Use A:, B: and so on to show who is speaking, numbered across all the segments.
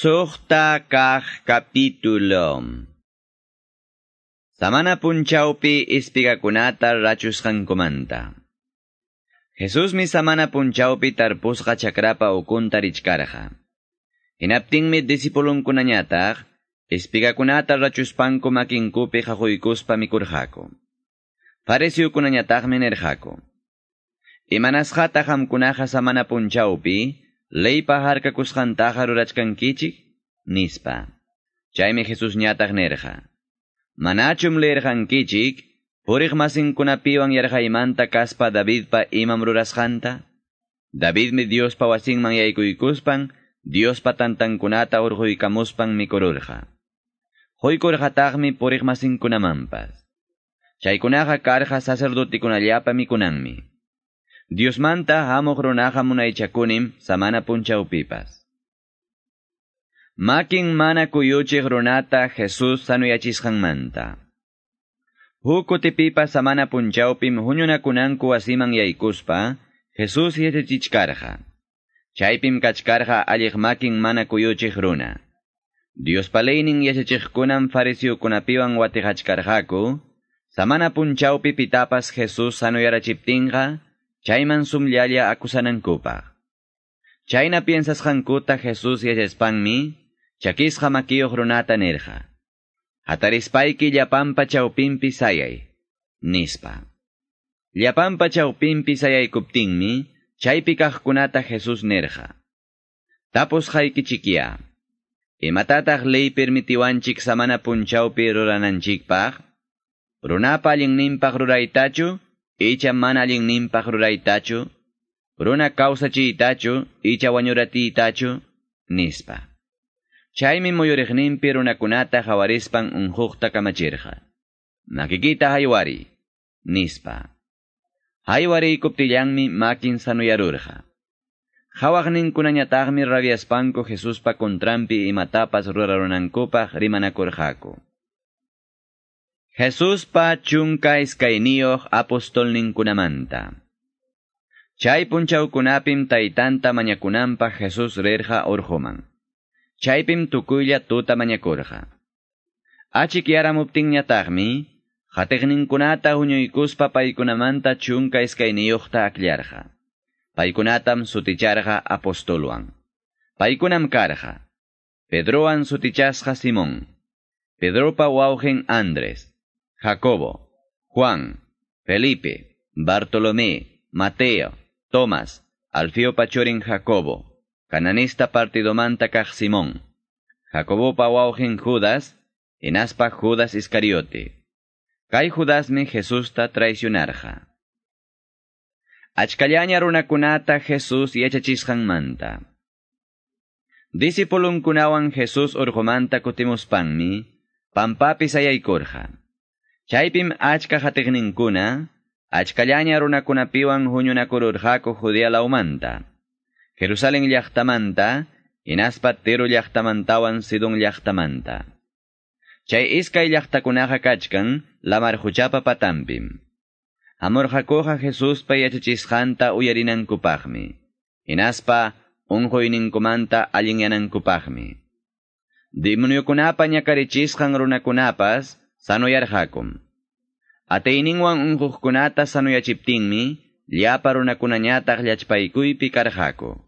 A: Sukta kah kapitulo. Samana punchaupi ispigakunata rachusqankumanta. Jesus mi samana punchaupi tarpusqa chakrapa ukunta richkarqa. Hinaptinmi disipulunkunañataq ispigakunata rachuspanku makinkupi haquykuspa mikurqaku. Farisiukunañataqmi nerqaku. Imanasqata hamkunaqa samana punchaupi leypa harkakusqantaqa rurachkankichik nispa. Chaymi Jesus ñataq nerqa. Manachum leerqankichik puriq masinkunapiwan yarqaymanta kaspa Davidpa imam rurasqanta? Davidmi Diospa wasinman yaykuykuspan Diospa tantankunata urquykamuspan mikururqa. Quykurqataqmi puriq masinkunamanpas. Chaykunaqa karqa sacerdotikunallapa mikunanmi. Diosmanta hamuq runaqa munaychakunim samana punchawpipas. Makin mana kuyuchiq runata Jesus sanuyachisqanmanta. Huk kutipipas samana punchawpim huñunakunanku wasiman yaykuspa, Jesus yachachichkarqa. Chaypim kachkarqa alliq makin mana kuyuchiq runa. Diospaleynin yachachiqkunan farisiukunapiwan watijachkarqaku, samana punchawpi pitapas Jesus chayman sumllalla akusanankupaq. Chayna piensasqankuta Jesus yachaspanmi, chakisqa makiyuq runata nirqa. Hatarispayki llapanpa chawpinpi sayay, nispa. Llapanpa chawpinpi sayaykuptinmi, chaypi kaqkunata Jesus nirqa. Tapos haykichikya. Imatataq ley permitiwanchik samana punchawpi rurananchikpaq, runapa allinninpaq ruraytachu, Icha manalin nin pajruray tacho, runa causachi tacho, icha wañurati tacho, nispa. Chaymi moyorejninpi runakunata jawarispan unhukta kamachirja. Makikita haywari, nispa. Haywarikuptillanmi makin sanuyarurja. Jawaqninkunañataqmi rabiaspanko Jesuspa contrampi imatapas rurarunankupa rimanakurjako. Jesús pa chunka apostol ninkunamanta. Chay punchaukunapim taitanta mañakunampa Jesús rerja orjoman. Chaypim tukulla tuta mañakorja. Achik yaramuptin ñatagmi, jatejninkunata huñuykuspa paikunamanta chunka iskainiyuqta aklarja. Paikunatam suticharja apostoluan. Paikunam karja. Pedroan sutichasja Simón. Pedropa waugen Andrés. Jacobo, Juan, Felipe, Bartolomé, Mateo, Tomás, Alfeo Pachoren Jacobo, Cananista partido manta Simón, Jacobo Pauaugen Judas, en aspa Judas Iscariote. Kai Judasme Jesús ta traicionarja. Achkallaña runakunata Jesús y yachachishan manta. Discipulun kunawan Jesús orgomanta urgomanta kutimuspanmi, pampapis ayaykorja. Chaypim achka hatiqninkuna, achkallaña runakunapiwan huñunakururqaku Judea laumanta. Jerusalén llaqtamanta, inaspa Tiro llaqtamantawan Sidon llaqtamanta. Chay iskay llaqtakunaqa kachkan, lamar huchapa patampim. Amurqakuqa Jesuspa yachachisqanta uyarinankupaqmi. Inaspa, unquyninkumanta allinyanankupaqmi. Demoniokunapa ñakarichisqan runakunapas, sanuyarqakum. Atayninwan unquqkunata sanuyachiptinmi, llapa runakunañataq llachpaykuypi karqaku.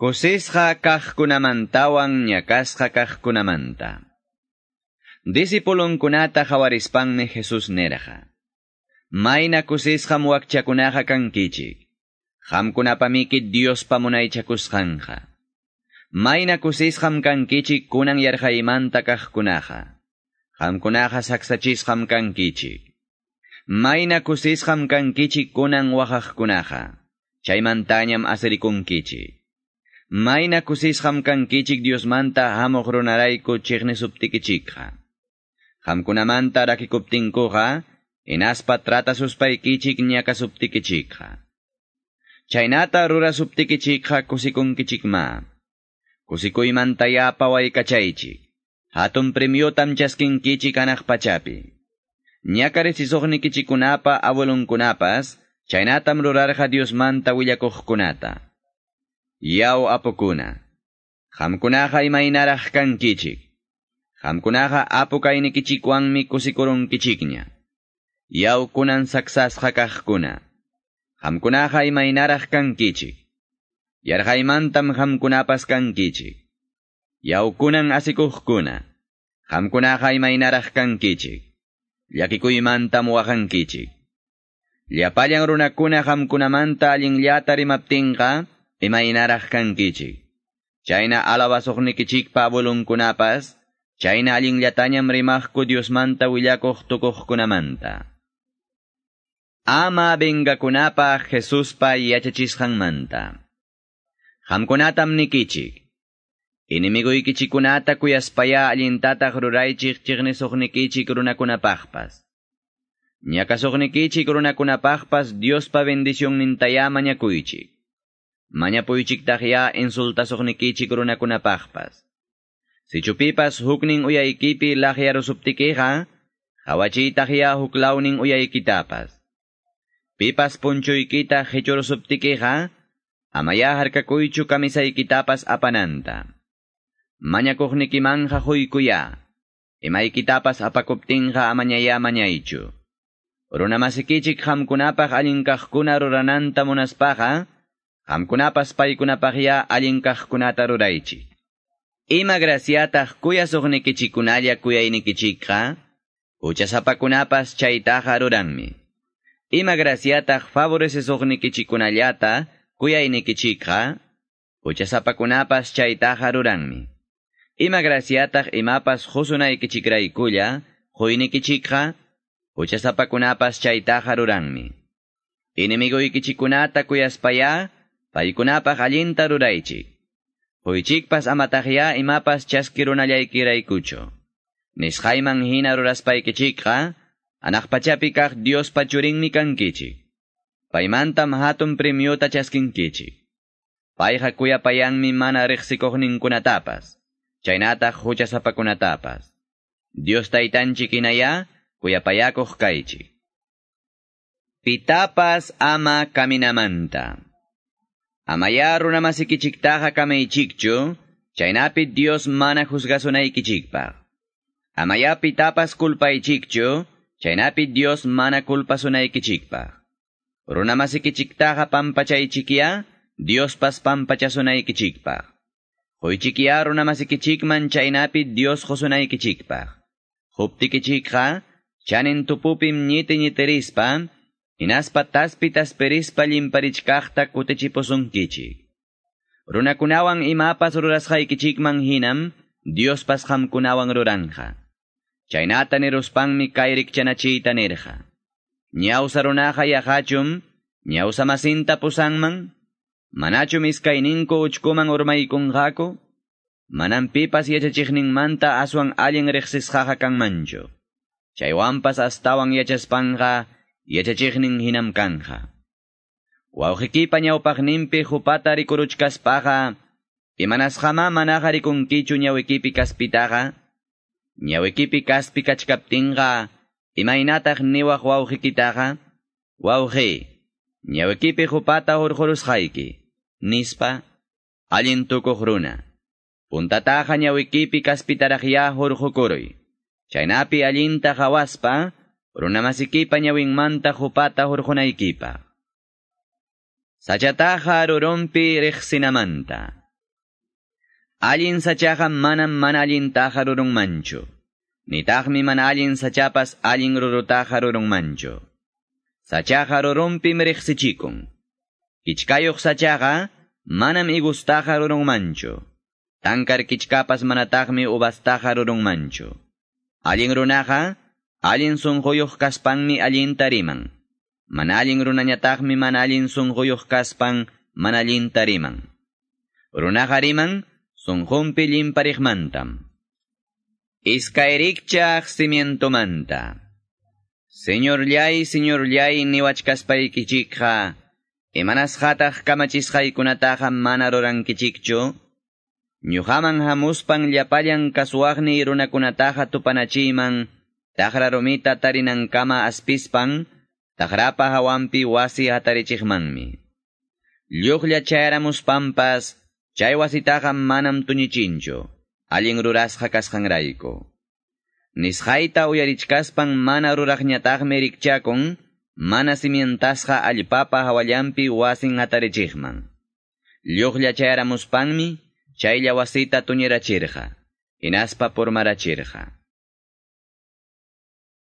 A: Kusisqa kaqkunamantawan ñakasqa kaqkunamanta. Disipulunkunata hawarispanmi Jesus nerqa. Mayna kusisqam wakchakunaqa kankichik. Hamkunapamikit Dios pamunaychakusqanqa. Mayna kusisqam kankichik kunan yarqaymanta kaqkunaqa. Hamkunaqa saksachisqam kankichik. Mayna kusisqam kankichik kunan waqaqkunaqa. Chaymantañam asirikunkichik. Mayna kusisqam kankichik Diosmanta hamuq runarayku chiqnisuptikichikqa. Hamkunamanta rakikuptinkuqa, inaspa tratasuspaykichik ñakasuptikichikqa. Chaynata rurasuptikichikqa kusikunkichikma. Kusikuymanta yapa waykachaychik. Hatun premiotam chaskinkichik anaq pachapi. Ñakarisisuqnikichikunapa abuelunkunapas, chaynatam rurarqa Diosmanta willakuqkunata. Yaw apukuna. Hamkunaha imaynaraq kankichik. Hamkunaha apu kaynikichikwanmi kusikurunkichikña. Yawkunan saksasqa kaqkuna. Hamkunaha imaynaraq kankichik. Yarqaymantam hamkunapas kankichik. Yawkunan asikuqkuna. Hamkunaha imaynaraq kankichik. Llakikuymantam waqankichik. Llapallan runakuna hamkunamanta allinllata rimaptinqa imaynaraq kankichik. Chayna alabasuqnikichikpa bulunkunapas, chayna allinllatañam rimaqku Diosmanta willakuq tukuqkunamanta. Ama bengakunapa Jesuspa yachachisqanmanta. Hamkunatam nikichik. Inimiguykichikunata kuyaspaya allintataq ruraychik chiqnisuqnikichik runakunapaqpas. Ñakasuqnikichik runakunapaqpas Diospa bendición nintaya mañakuychik. Mañapuychiktaqya insultasuqnikichik runakunapaqpas. Sichupipas huknin uyaykipi lahyarusuptikiqa, hawachiytaqya huklawnin uyaykitapas. Pipas punchuykita hichurusuptikiqa, amaya harkakuychu kamisaykitapas apananta. Mañakuqnikimanja huykuya, imaykitapas apakuptinqa amañaya mañaychu. Runamasikichik hamkunapaq allinkaqkuna rurananta munaspaqa, Hamkunapas paykunapaqya allin kaqkunata ruraychik. Ima graciataq kuyasuqnikichikunalla kuyaynikichikqa, uchasapakunapas chaytaqa ruranmi. Ima graciataq favorecisuqnikichikunallata kuyaynikichikqa, uchasapakunapas chaytaqa ruranmi. Ima graciataq imapas husunaykichikraykulla, huynikichikqa, uchasapakunapas chaytaqa ruranmi. Inimiguykichikunata kuyaspaya, paykunapaq allinta ruraychik. Huychikpas amataqya imapas chaskirunallaykiray-kucho. Nisqayman hina ruraspaykichikqa, anaqpachapi kaq Diospa churinmi kankichik. Paymantam hatun premiota chaskinkichik. Payqa kuyapayanmi mana riqsikuqninkunatapas, chaynataq huchasapakunatapas. Dios taytanchik inaya, kuyapayakuq kaychik. Pitapas ama kaminamanta. Amaya runamasikichiktaqa kamaychikchu, chaynapi Dios mana juzgasunaykichikpaq. Amaya pitapas kulpaychikchu, chaynapi Dios mana kulpasunaykichikpaq. Runamasikichiktaqa pampachaychikya, Dios pas pampachasunaykichikpaq. Hoychikya runamasikichikman chaynapi Dios josunaykichikpaq. Huptikichikqa, chanin tupupim ñiti ñitirispa, Hinaspa taspitas perispa limparichkaqta kutichipusunkichik. Runakunawan imapas rurasqaykichikman hinam, Diospas qamkunawan ruranja. Chaynata niruspanmi kayrikchanachiyta nirja. Ñawsa runaqa yaqachum, ñawsa masinta pusanman, manachum iskayninku uchkuman urmaykunqaku, manan pipas yachachiqninmanta aswan allin riqsisqaqa kanmanchu. Chaywanpas astawan yachaspanqa, yachachiqnin hinam kanja. Wawqikipa ñawpaqninpi hupata rikuruchkaspaqa, imanasqama manaqa rikunkichu ñawikipi kaspitaqa, ñawikipi kaspi kachkaptinqa, imaynataq niwaq wawqikitaqa, wawqi, ñawikipi hupata hurhurusqayki, nispa, allin tukuq runa. Puntataqa ñawikipi kaspitaraqya hurhukuruy. Chaynapi allinta hawaspa, runamasikipa ñawinmanta hupata hurhunaykipa. Sachataqa rurumpi riqsinamanta. Allin sachaqa manam mana allintaqa rurunmanchu. Nitaqmi mana allin sachapas allin rurutaqa rurunmanchu. Sachaqa rurumpim riqsichikun. Kichkayuq sachaqa manam igustaqa rurunmanchu. Tankar kichkapas manataqmi ubastaqa rurunmanchu. Allin runaqa Alin sunquyuq kaspanmi allinta riman. Manallin runañataqmi manallin sunquyuq kaspan manallinta riman. Runaqa riman sunqunpi llimpariqmantam. Iskayrikchaq cimientomanta. Señorllay, señorllay niwachkaspaykichikqa, imanasqataq kamachisqaykunataqa mana rurankichikchu, ñuqaman hamuspan llapallan kasuwaqni runakunataqa tupanachiyman, Tahrarumita tarinankama aspispan, tahrapa hawampi wasi hatarichikmanmi. Lluqlla chayramuspampas, Chay wasitaqa manam tuñichinchu, allin rurasqa kasqanrayku. Nisqayta uyarichkaspan mana ruraqñataqmi rikchakun, mana simientasqa allpapa hawallampi wasin atarichikman. Lluqlla chayaramuspanmi, chaylla wasita tuñirachirqa, hinaspa pormarachirqa.